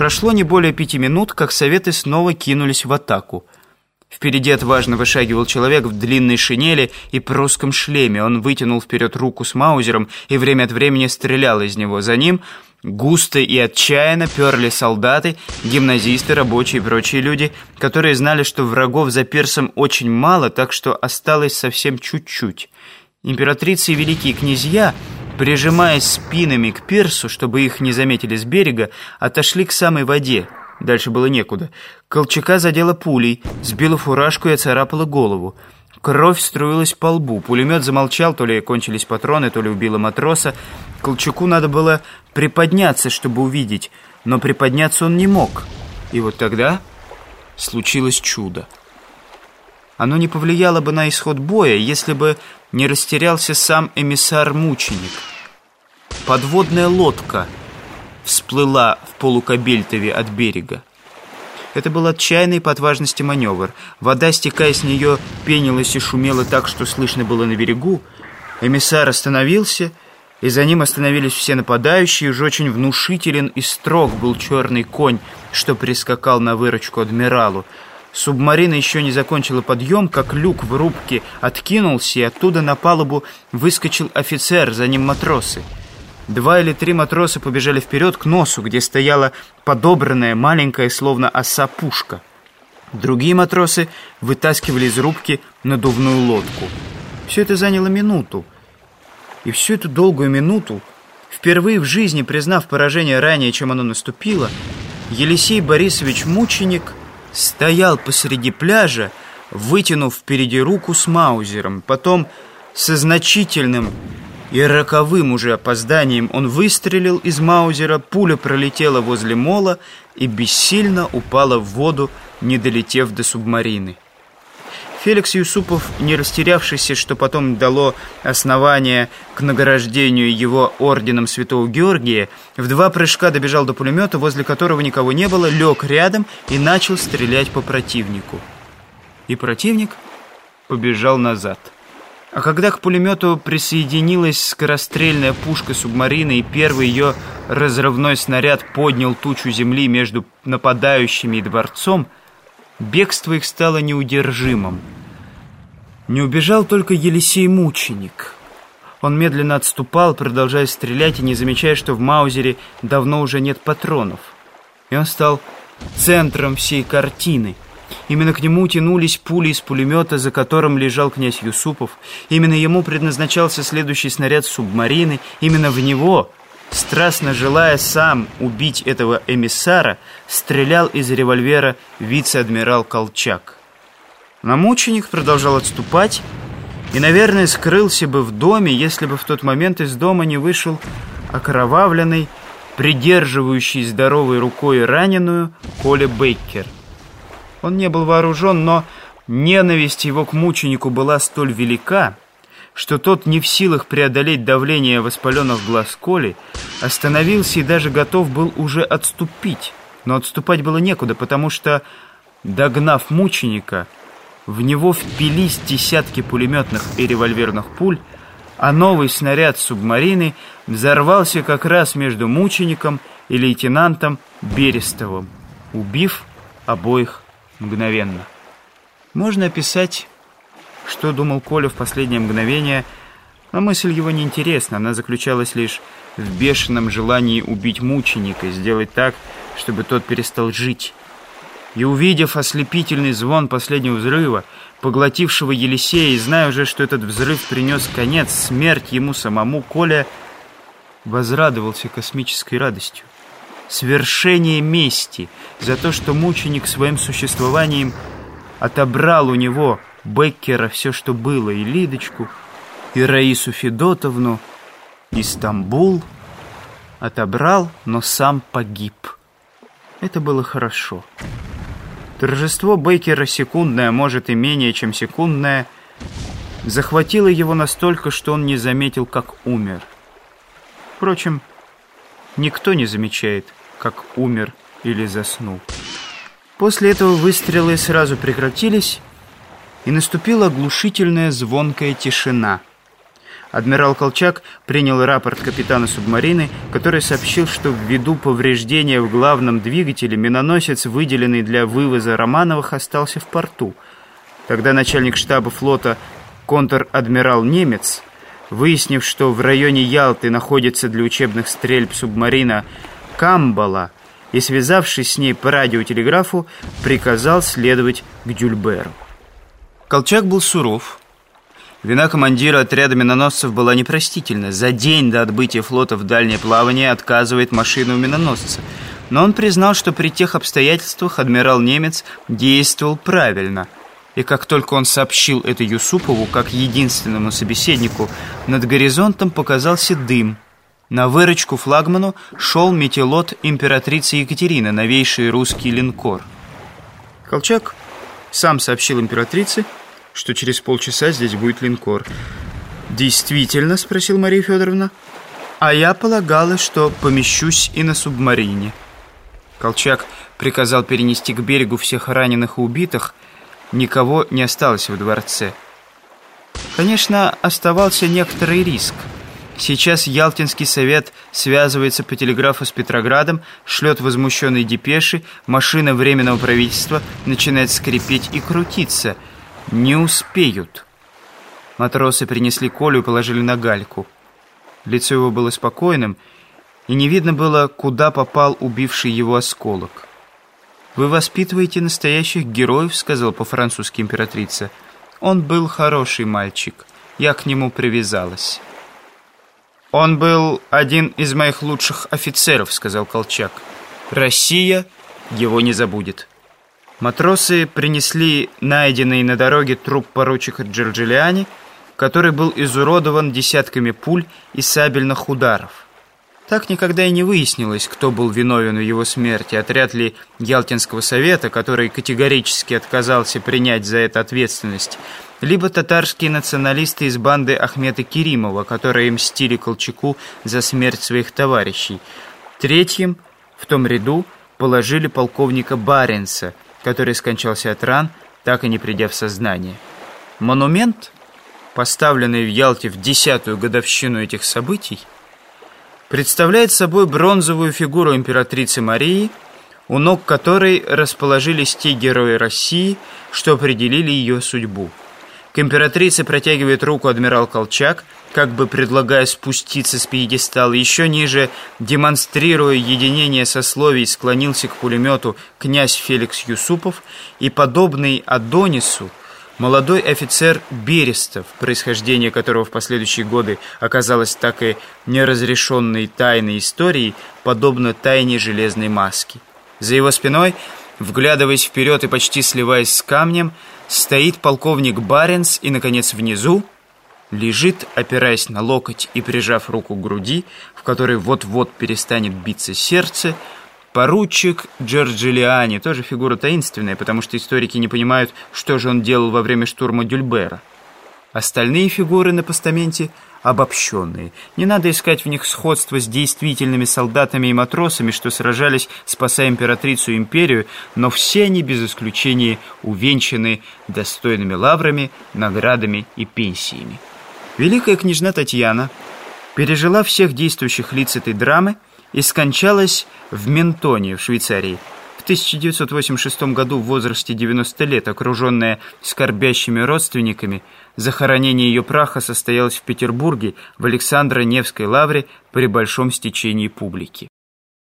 Прошло не более пяти минут, как советы снова кинулись в атаку. Впереди отважно вышагивал человек в длинной шинели и прусском шлеме. Он вытянул вперед руку с маузером и время от времени стрелял из него. За ним густо и отчаянно перли солдаты, гимназисты, рабочие и прочие люди, которые знали, что врагов за персом очень мало, так что осталось совсем чуть-чуть. Императрицы и великие князья прижимаясь спинами к пирсу, чтобы их не заметили с берега, отошли к самой воде. Дальше было некуда. Колчака задела пулей, сбила фуражку и оцарапала голову. Кровь струилась по лбу. Пулемет замолчал, то ли кончились патроны, то ли убила матроса. Колчаку надо было приподняться, чтобы увидеть, но приподняться он не мог. И вот тогда случилось чудо. Оно не повлияло бы на исход боя, если бы не растерялся сам эмиссар-мученик. Подводная лодка всплыла в полукабельтове от берега. Это был отчаянный по отважности маневр. Вода, стекая с нее, пенилась и шумела так, что слышно было на берегу. Эмиссар остановился, и за ним остановились все нападающие. Уж очень внушителен и строг был черный конь, что прискакал на выручку адмиралу. Субмарина еще не закончила подъем, как люк в рубке откинулся, и оттуда на палубу выскочил офицер, за ним матросы. Два или три матроса побежали вперед к носу, где стояла подобранная маленькая, словно оса пушка. Другие матросы вытаскивали из рубки надувную лодку. Все это заняло минуту. И всю эту долгую минуту, впервые в жизни признав поражение ранее, чем оно наступило, Елисей Борисович Мученик – стоял посреди пляжа, вытянув впереди руку с маузером. Потом со значительным и роковым уже опозданием он выстрелил из маузера, пуля пролетела возле мола и бессильно упала в воду, не долетев до субмарины. Феликс Юсупов, не растерявшийся, что потом дало основание к награждению его орденом Святого Георгия, в два прыжка добежал до пулемета, возле которого никого не было, лег рядом и начал стрелять по противнику. И противник побежал назад. А когда к пулемету присоединилась скорострельная пушка субмарины, и первый ее разрывной снаряд поднял тучу земли между нападающими и дворцом, Бегство их стало неудержимым. Не убежал только Елисей-мученик. Он медленно отступал, продолжая стрелять и не замечая, что в Маузере давно уже нет патронов. И он стал центром всей картины. Именно к нему тянулись пули из пулемета, за которым лежал князь Юсупов. Именно ему предназначался следующий снаряд субмарины. Именно в него страстно желая сам убить этого эмиссара, стрелял из револьвера вице-адмирал Колчак. Но мученик продолжал отступать и, наверное, скрылся бы в доме, если бы в тот момент из дома не вышел окровавленный, придерживающий здоровой рукой раненую Коля Бейкер. Он не был вооружен, но ненависть его к мученику была столь велика, что тот не в силах преодолеть давление воспаленных глаз Коли, остановился и даже готов был уже отступить. Но отступать было некуда, потому что, догнав мученика, в него впились десятки пулеметных и револьверных пуль, а новый снаряд субмарины взорвался как раз между мучеником и лейтенантом Берестовым, убив обоих мгновенно. Можно описать что думал Коля в последнее мгновение, но мысль его неинтересна, она заключалась лишь в бешеном желании убить мученика, сделать так, чтобы тот перестал жить. И увидев ослепительный звон последнего взрыва, поглотившего Елисея, и зная уже, что этот взрыв принес конец, смерть ему самому, Коля возрадовался космической радостью. Свершение мести за то, что мученик своим существованием отобрал у него Беккера все, что было, и Лидочку, и Раису Федотовну, и Стамбул. Отобрал, но сам погиб. Это было хорошо. Торжество Бейкера секундное, может и менее, чем секундное, захватило его настолько, что он не заметил, как умер. Впрочем, никто не замечает, как умер или заснул. После этого выстрелы сразу прекратились, и наступила оглушительная звонкая тишина. Адмирал Колчак принял рапорт капитана субмарины, который сообщил, что ввиду повреждения в главном двигателе миноносец, выделенный для вывоза Романовых, остался в порту. Тогда начальник штаба флота контр-адмирал Немец, выяснив, что в районе Ялты находится для учебных стрельб субмарина Камбала, и, связавшись с ней по радиотелеграфу, приказал следовать к Дюльберу. Колчак был суров, Вина командира отряда миноносцев была непростительна. За день до отбытия флота в дальнее плавание отказывает машина у миноносца. Но он признал, что при тех обстоятельствах адмирал немец действовал правильно. И как только он сообщил это Юсупову, как единственному собеседнику, над горизонтом показался дым. На выручку флагману шел метелот императрицы Екатерины, новейший русский линкор. Колчак сам сообщил императрице, что через полчаса здесь будет линкор. «Действительно?» — спросил Мария Федоровна. «А я полагала, что помещусь и на субмарине». Колчак приказал перенести к берегу всех раненых и убитых. Никого не осталось в дворце. Конечно, оставался некоторый риск. Сейчас Ялтинский совет связывается по телеграфу с Петроградом, шлет возмущенные депеши, машина Временного правительства начинает скрипеть и крутиться — не успеют. Матросы принесли Колю и положили на гальку. Лицо его было спокойным, и не видно было, куда попал убивший его осколок. «Вы воспитываете настоящих героев», — сказал по-французски императрица. «Он был хороший мальчик. Я к нему привязалась». «Он был один из моих лучших офицеров», — сказал Колчак. «Россия его не забудет». Матросы принесли найденный на дороге труп поручика Джорджилиани, который был изуродован десятками пуль и сабельных ударов. Так никогда и не выяснилось, кто был виновен в его смерти, отряд ли Ялтинского совета, который категорически отказался принять за это ответственность, либо татарские националисты из банды Ахмета Керимова, которые мстили Колчаку за смерть своих товарищей. Третьим в том ряду положили полковника Баренца – который скончался от ран, так и не придя в сознание. Монумент, поставленный в Ялте в десятую годовщину этих событий, представляет собой бронзовую фигуру императрицы Марии, у ног которой расположились те герои России, что определили ее судьбу. К императрице протягивает руку адмирал Колчак, как бы предлагая спуститься с пьедестала. Еще ниже, демонстрируя единение сословий, склонился к пулемету князь Феликс Юсупов и, подобный Адонису, молодой офицер Берестов, происхождение которого в последующие годы оказалось так и неразрешенной тайной историей, подобно тайне железной маски. За его спиной, вглядываясь вперед и почти сливаясь с камнем, Стоит полковник Баренц и, наконец, внизу лежит, опираясь на локоть и прижав руку к груди, в которой вот-вот перестанет биться сердце, поручик Джорджилиани, тоже фигура таинственная, потому что историки не понимают, что же он делал во время штурма Дюльбера. Остальные фигуры на постаменте обобщенные. Не надо искать в них сходство с действительными солдатами и матросами, что сражались, спасая императрицу и империю, но все они, без исключения, увенчаны достойными лаврами, наградами и пенсиями. Великая княжна Татьяна пережила всех действующих лиц этой драмы и скончалась в Ментоне в Швейцарии, в 1986 году в возрасте 90 лет, окруженная скорбящими родственниками, захоронение ее праха состоялось в Петербурге в Александро-Невской лавре при большом стечении публики.